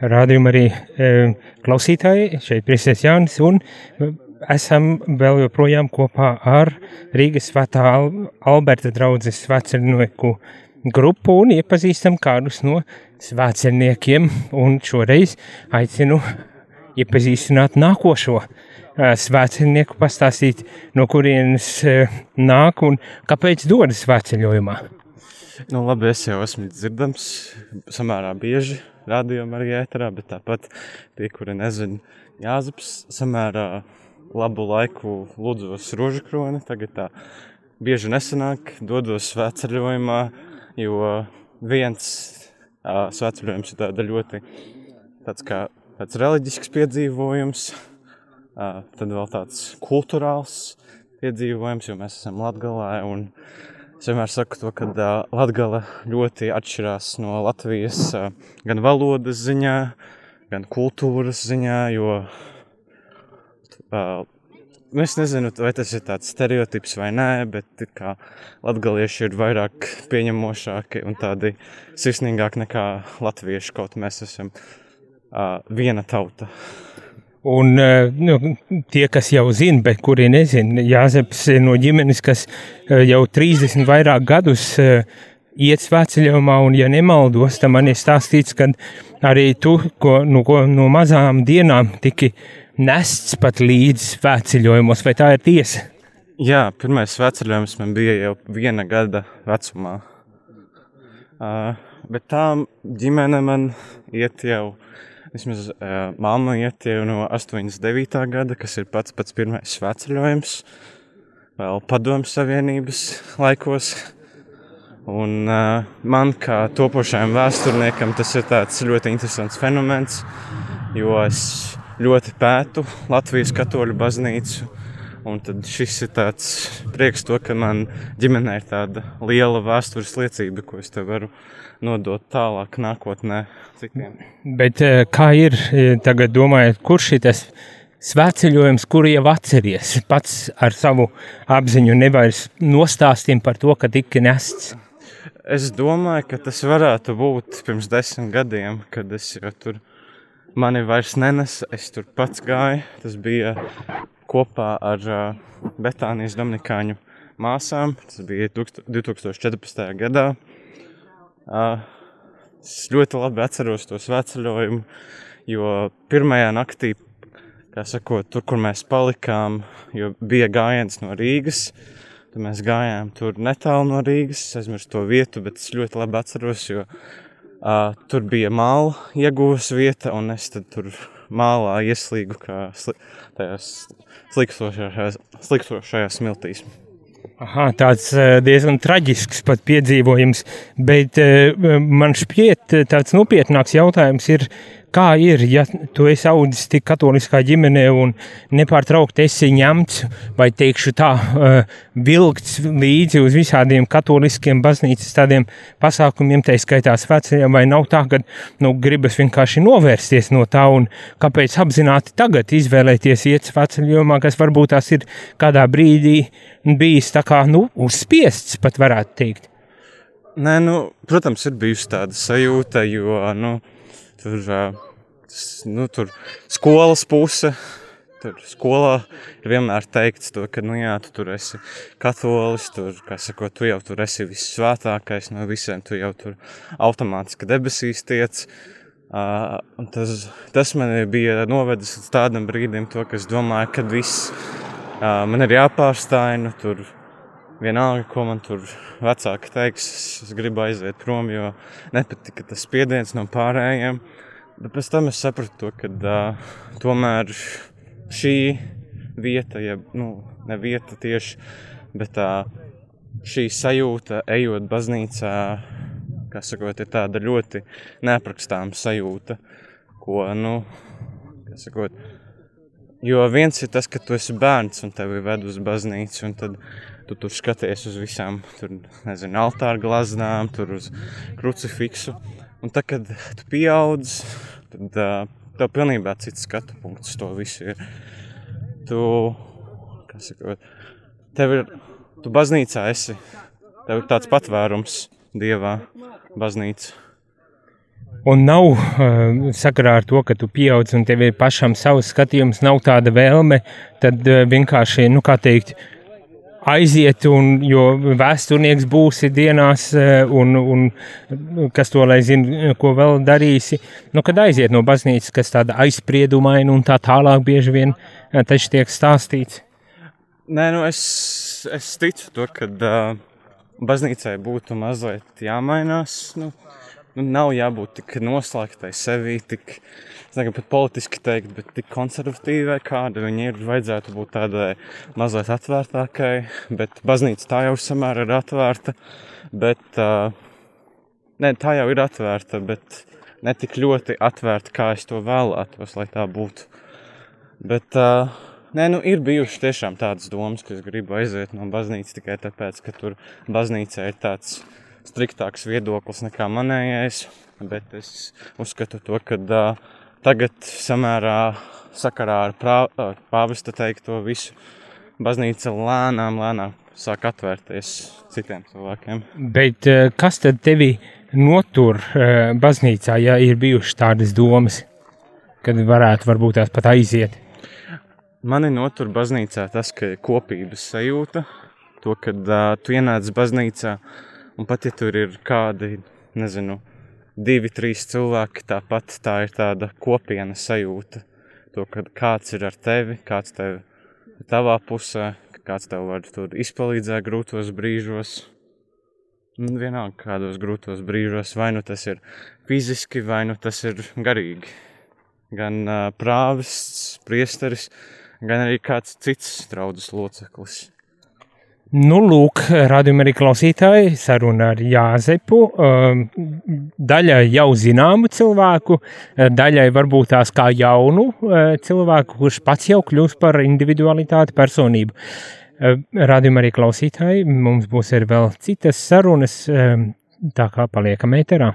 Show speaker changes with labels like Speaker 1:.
Speaker 1: Rādījumā arī e, klausītāji, šeit Priesēs Jānis, un esam vēl joprojām kopā ar Rīgas svētā Alberta draudzes svētcernieku grupu un iepazīstam kādus no svētcerniekiem, un šoreiz aicinu iepazīstināt nākošo svētcernieku, pastāstīt, no kurienes nāk un kāpēc dodas svētceļojumā.
Speaker 2: Nu, labi, es jau esmu dzirdams samērā bieži rādījumā arī ēterā, bet tāpat tie, kuri nezina, Jāzeps samērā labu laiku lūdzos rožu kroni, tagad tā bieži nesanāk, dodos svētceļojumā, jo viens uh, svētceļojums ir tāda ļoti tāds kā tāds reliģisks piedzīvojums, uh, tad vēl tāds kulturāls piedzīvojums, jo mēs esam Latgalē un Es vienmēr saku to, ka uh, Latgala ļoti atšķirās no Latvijas uh, gan valodas ziņā, gan kultūras ziņā, jo uh, es nezinu, vai tas ir tāds stereotips vai nē, bet kā latgalieši ir vairāk pieņemošāki un tādi sirsnīgāki nekā latvieši, kaut mēs esam uh, viena tauta.
Speaker 1: Un eh, nu, tie, kas jau zina, bet kuri nezina, Jāzeps no ģimenes, kas eh, jau 30 vairāk gadus eh, iet svētceļojumā, un, ja nemaldos, tad man ir stāstīts, ka arī tu ko, no, ko, no mazām dienām tiki nests pat līdz svētceļojumos, vai tā ir tiesa?
Speaker 2: Jā, pirmais svētceļojums man bija jau viena gada vecumā. Uh, bet tā ģimene man iet jau Vismaz uh, mamma iet jau no 89. gada, kas ir pats pats pirmais sveceļojums, vēl padomu savienības laikos. Un uh, man kā topošajam vēsturniekam tas ir tāds ļoti interesants fenomens, jo es ļoti pētu Latvijas katoļu baznīcu. Un tad šis ir tāds prieks, to, ka man ģimenē ir tāda liela vēstures liecība, ko es te varu nodot tālāk nākotnē citiem.
Speaker 1: Bet eh, kā ir eh, tagad domājot, kurš ir tas svētceļojums, kuru jau atceries pats ar savu apziņu, nevis nostāstījumu par to, ka tika nests?
Speaker 2: Es domāju, ka tas varētu būt pirms desmit gadiem, kad es jau tur mani vairs nenesa. Es tur pats gāju. Tas bija kopā ar Betānijas Dominikāņu māsām. Tas bija 2014. gadā. Es ļoti labi atceros to svētceļojumu, jo pirmajā naktī, kā sakot, tur, kur mēs palikām, jo bija gājiens no Rīgas, tad mēs gājām tur netālu no Rīgas, es aizmirsu to vietu, bet es ļoti labi atceros, jo uh, tur bija māla iegūs vieta, un es tur mālā ieslīgu kā sli, tajās slikstošajās, slikstošajās smiltīs.
Speaker 1: Aha, tāds eh, diezgan traģisks pat piedzīvojums, bet eh, man šķiet, tāds nopietnāks jautājums ir, Kā ir, ja tu esi audzis tik katoliskā ģimenē un nepārtraukti esi ņemts, vai teikšu tā, uh, vilkts līdzi uz visādiem katoliskiem baznīcas tādiem pasākumiem, tā skaitā svētceļiem, vai nav tā, ka nu, gribas vienkārši novērsties no tā un kāpēc apzināti tagad izvēlēties iet svētceļojumā, kas varbūt tās ir kādā brīdī bijis tā kā, nu, uzspiests, pat varētu teikt.
Speaker 2: Nē, nu, protams, ir bijusi tāda sajūta, jo, nu, Tur, nu, tur skolas puse. Tur skolā ir vienmēr teikts, to, ka nu, jā, tu tur esi katolis, tur, sako, tu jau tur esi vissvētākais no visiem, tu jau tur automātiski debesīs tiec. Uh, tas, tas man bija novedis līdz tādam brīdim, to, ka es domāju, ka viss uh, man ir jāpārstāj, nu, tur vienalga, ko man tur vecāki teiks, es gribu aiziet prom, jo nepatika tas spiediens no pārējiem. Bet pēc tam es sapratu, ka uh, tomēr šī vieta, ja nu, ne vieta tieši, bet uh, šī sajūta, ejot baznīcā, kā sakot, ir tāda ļoti neaprakstāma sajūta, ko, nu, kā sakot, jo viens ir tas, ka tu esi bērns un tevi ved uz baznīcu, un tad tu tur skaties uz visām, tur, nezinu, altāra glaznām, tur uz krucifiksu. Un tad, kad tu pieaudz, tad uh, tev pilnībā cits skatu punkts to visu ir. Tu, kā sakot, tev ir, tu baznīcā esi, tev ir tāds patvērums Dievā, baznīca.
Speaker 1: Un nav uh, sakarā ar to, ka tu pieaudz un tev ir pašam savs skatījums, nav tāda vēlme, tad uh, vienkārši, nu, kā teikt, aiziet, un, jo vēsturnieks būsi dienās, un, un kas to lai zina, ko vēl darīsi. Nu, kad aiziet no baznīcas, kas tāda aizspriedumaina un tā tālāk bieži vien taču tiek stāstīts.
Speaker 2: Nē, nu es, es ticu to, ka uh, baznīcai būtu mazliet jāmainās. Nu, nu, nav jābūt tik noslēgtai sevī, tik, nezinu, pat politiski teikt, bet tik konservatīvai, kāda viņa ir. Vajadzētu būt tādai mazliet atvērtākai, bet baznīca tā jau samērā ir atvērta. Bet, uh, ne, tā jau ir atvērta, bet ne tik ļoti atvērta, kā es to vēlētos, lai tā būtu. Bet, uh, Nē, nu, ir bijušas tiešām tādas domas, ka es gribu aiziet no baznīcas tikai tāpēc, ka tur baznīcā ir tāds uh, striktāks viedoklis nekā manējais, bet es uzskatu to, ka uh, tagad samērā sakarā ar prā, uh, pāvesta teikto visu baznīca lēnām, lēnām sāk atvērties citiem cilvēkiem.
Speaker 1: Bet kas tad tevi notur baznīcā, ja ir bijušas tādas domas, kad varētu varbūt tās pat aiziet?
Speaker 2: Mani notur baznīcā tas, ka ir kopības sajūta, to, kad uh, tu ienāc baznīcā, uh, Un pat ja tur ir kādi, nezinu, divi, trīs cilvēki, tāpat tā ir tāda kopiena sajūta. To, kad kāds ir ar tevi, kāds tev ir tavā pusē, kāds tev var izpalīdzēt grūtos brīžos. Un vienalga, kādos grūtos brīžos, vai nu tas ir fiziski, vai nu tas ir garīgi. Gan uh, prāvests, priesteris, gan arī kāds cits draudzes loceklis.
Speaker 1: Nu, lūk, radījuma arī klausītāji, saruna ar Jāzepu. Um, daļai jau zināmu cilvēku, daļai varbūt tās kā jaunu uh, cilvēku, kurš pats jau kļūst par individualitāti personību. Uh, radījuma arī klausītāji, mums būs arī vēl citas sarunas, um, tā kā paliekam ēterā.